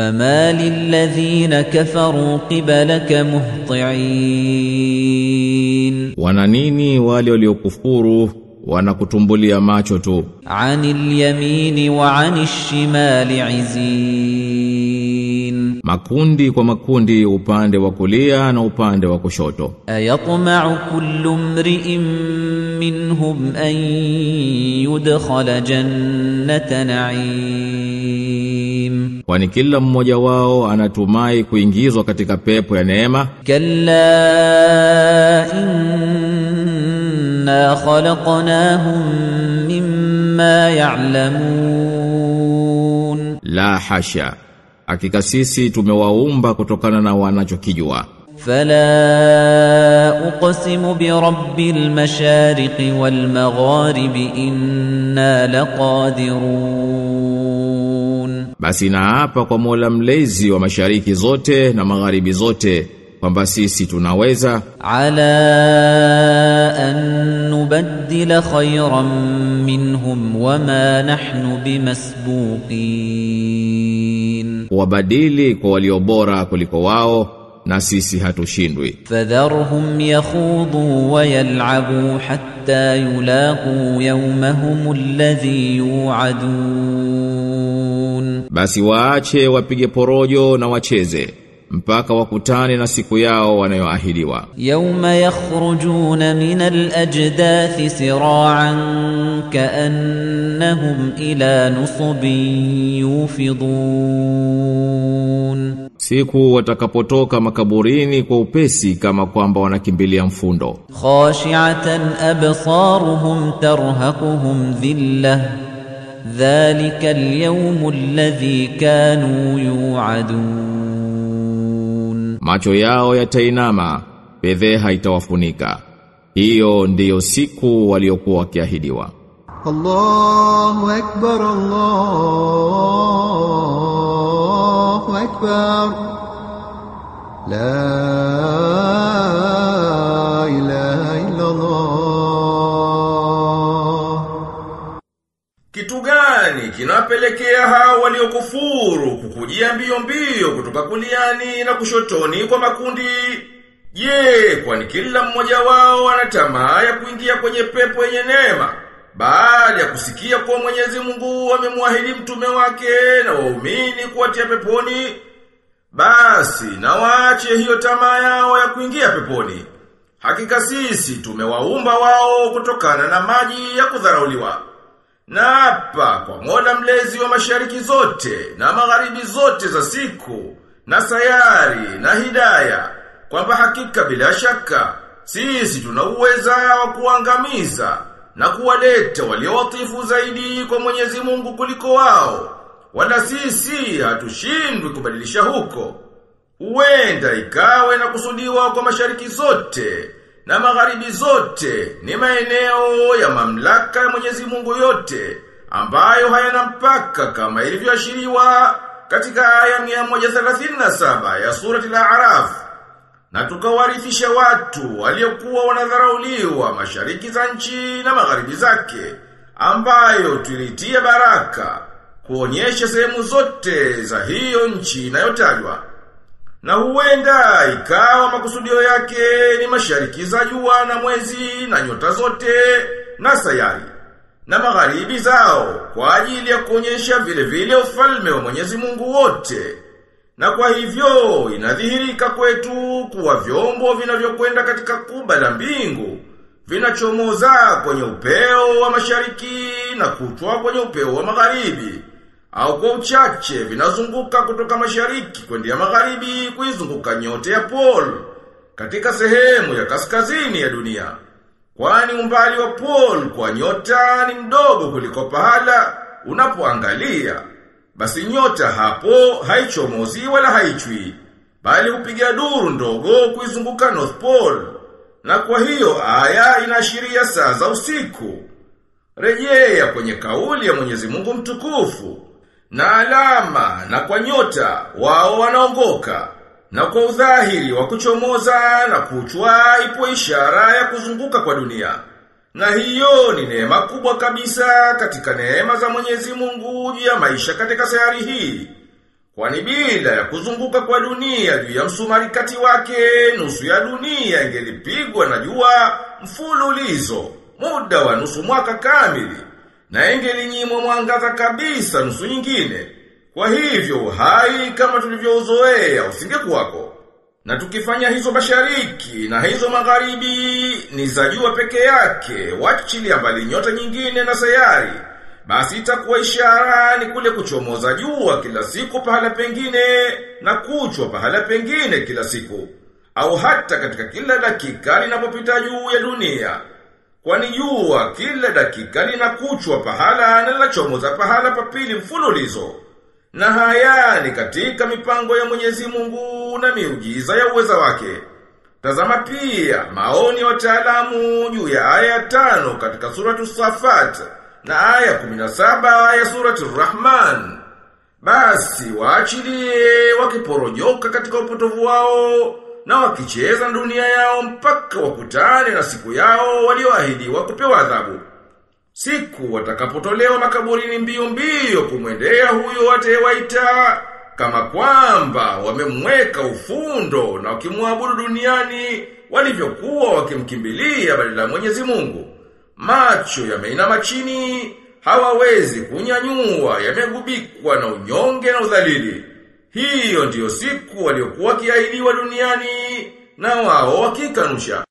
فما للذين كفروا قبلك مهطعين Wana nini wale waliokufuru wanakutumbulia macho tu عن اليمين وعن الشمال عزين makundi kwa makundi upande wa kulia na upande wa kushoto أيطمع كل امرئ منهم أن يدخل جنة نعيم kwani kila mmoja wao anatumai kuingizwa katika pepo ya neema كلا إنا خلقناهم مما يعلمون la hasha hakika sisi tumewaumba kutokana na wanachokijua فلا أقسم برب المشارق والمغارب إنا لقادرون basi naapa kwa Mola mlezi wa mashariki zote na magharibi zote kwamba sisi tunaweza. Ala an nubaddila khayran minhum wama nahnu bimasbuqin. Wabadili kwa walio bora kuliko wao na sisi hatushindwi. Fadharhum yakhudhu wa yal'abu hatta yulaqu yawmahum alladhi yu'adun basi waache wapige porojo na wacheze mpaka wakutane na siku yao wanayoahidiwa. Yauma yakhrujuna min al-ajdathi sira'an ka'annahum ila nusubin yufidun, siku watakapotoka makaburini kwa upesi kama kwamba wanakimbilia mfundo. Khashi'atan absaruhum tarhaquhum dhillah ذلك اليوم الذي كانوا يوعدون macho yao yatainama fedheha itawafunika hiyo ndiyo siku waliokuwa wakiahidiwa الله أكبر الله أكبر لا kinawapelekea hao waliokufuru kukujia mbio mbio kutoka kuliani na kushotoni kwa makundi? Je, kwani kila mmoja wao ana tamaa ya kuingia kwenye pepo yenye neema baada ya kusikia kuwa Mwenyezi Mungu amemwahidi mtume wake na waumini kuwatia peponi? Basi na waache hiyo tamaa yao ya kuingia peponi. Hakika sisi tumewaumba wao kutokana na maji ya kudharauliwa. Na hapa kwa mola mlezi wa mashariki zote na magharibi zote za siku na sayari na hidaya kwamba hakika bila shaka sisi tuna uweza wa kuangamiza na kuwaleta waliowatifu zaidi kwa Mwenyezi Mungu kuliko wao wala sisi hatushindwi kubadilisha huko. Uenda ikawe na kusudiwa kwa mashariki zote na magharibi zote ni maeneo ya mamlaka ya Mwenyezi Mungu yote ambayo hayana mpaka kama ilivyoashiriwa katika aya 137 ya surati al-A'raf. Na tukawarithisha watu waliokuwa wanadharauliwa mashariki za nchi na magharibi zake ambayo tulitia baraka kuonyesha sehemu zote za hiyo nchi inayotajwa na huenda ikawa makusudio yake ni mashariki za jua na mwezi na nyota zote na sayari na magharibi zao kwa ajili ya kuonyesha vile vile ufalme wa Mwenyezi Mungu wote. Na kwa hivyo inadhihirika kwetu kuwa vyombo vinavyokwenda katika kuba la mbingu vinachomoza kwenye upeo wa mashariki na kutwa kwenye upeo wa magharibi au kwa uchache vinazunguka kutoka mashariki kwenda magharibi kuizunguka nyote ya pol katika sehemu ya kaskazini ya dunia. Kwani umbali wa pol kwa nyota ni mdogo kuliko pahala unapoangalia. Basi nyota hapo haichomozi wala haichwi, bali hupiga duru ndogo kuizunguka North Pole. Na kwa hiyo aya inaashiria saa za usiku. Rejea kwenye kauli ya Mwenyezi Mungu mtukufu na alama na kwa nyota wao wanaongoka na kwa udhahiri wa kuchomoza na kuchwa ipo ishara ya kuzunguka kwa dunia. Na hiyo ni neema kubwa kabisa katika neema za Mwenyezi Mungu juu ya maisha katika sayari hii. Kwani bila ya kuzunguka kwa dunia juu ya msumari kati wake, nusu ya dunia ingelipigwa na jua mfululizo, muda wa nusu mwaka kamili, na ingelinyimwa mwangaza kabisa nusu nyingine. Kwa hivyo hai kama tulivyouzoea usingekuwako. Na tukifanya hizo mashariki na hizo magharibi ni za jua peke yake, wachilia mbali nyota nyingine na sayari. Basi itakuwa ishara ni kule kuchomoza jua kila siku pahala pengine na kuchwa pahala pengine kila siku. Au hata katika kila dakika linapopita juu ya dunia. Kwani jua kila dakika linakuchwa pahala na linachomoza pahala papili mfululizo. Na haya ni katika mipango ya Mwenyezi Mungu na miujiza ya uweza wake. Tazama pia maoni ya wataalamu juu ya aya tano katika suratu Safat na aya 17 ya suratu Rahman. Basi waachilie wakiporojoka katika upotovu wao na wakicheza dunia yao mpaka wakutane na siku yao walioahidiwa kupewa adhabu. Siku watakapotolewa makaburini mbio mbio kumwendea huyo watewaita kama kwamba wamemweka ufundo na wakimwabudu duniani walivyokuwa wakimkimbilia badala Mwenyezi Mungu. Macho yameinama chini, hawawezi kunyanyua, yamegubikwa na unyonge na udhalili. Hiyo ndiyo siku waliokuwa kiahidiwa duniani na wao wakikanusha.